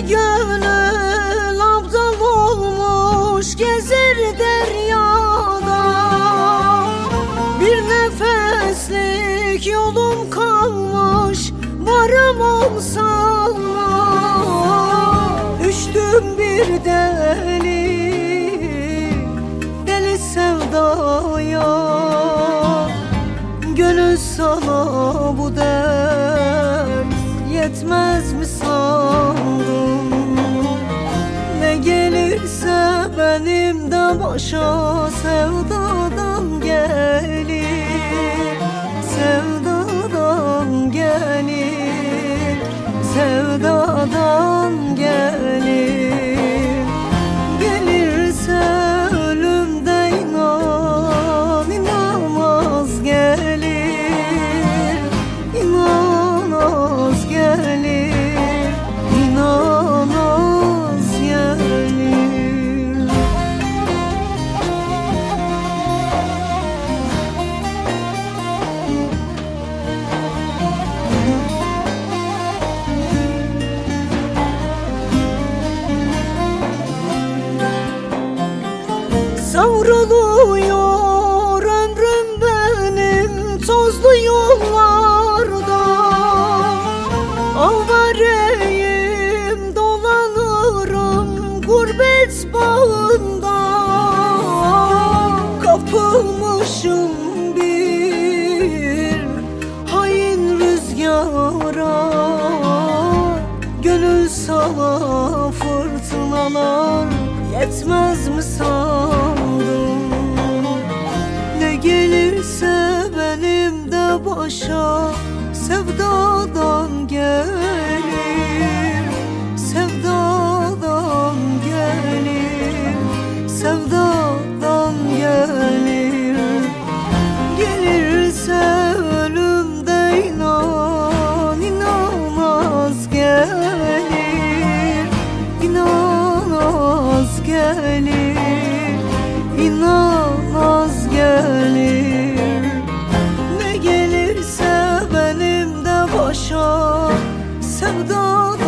gönül abdal olmuş gezer deryada. Bir nefeslik yolum kalmış varım olsana. Düştüm bir deli deli sevdaya. Gönül sana bu dert yetmez mi sandın? Ne gelirse benim de başa sevdadan gelir Savruluyor ömrüm benim tozlu yollarda. Avareyim dolanırım gurbet bağında. Kapılmışım bir hain rüzgara. Gönül sana fırtınalar yetmez mi sandın başa sevdadan gelir Sevdadan gelir Sevdadan gelir. Gelirse ölümde inan inanmaz gelir İnanmaz gelir Ne gelirse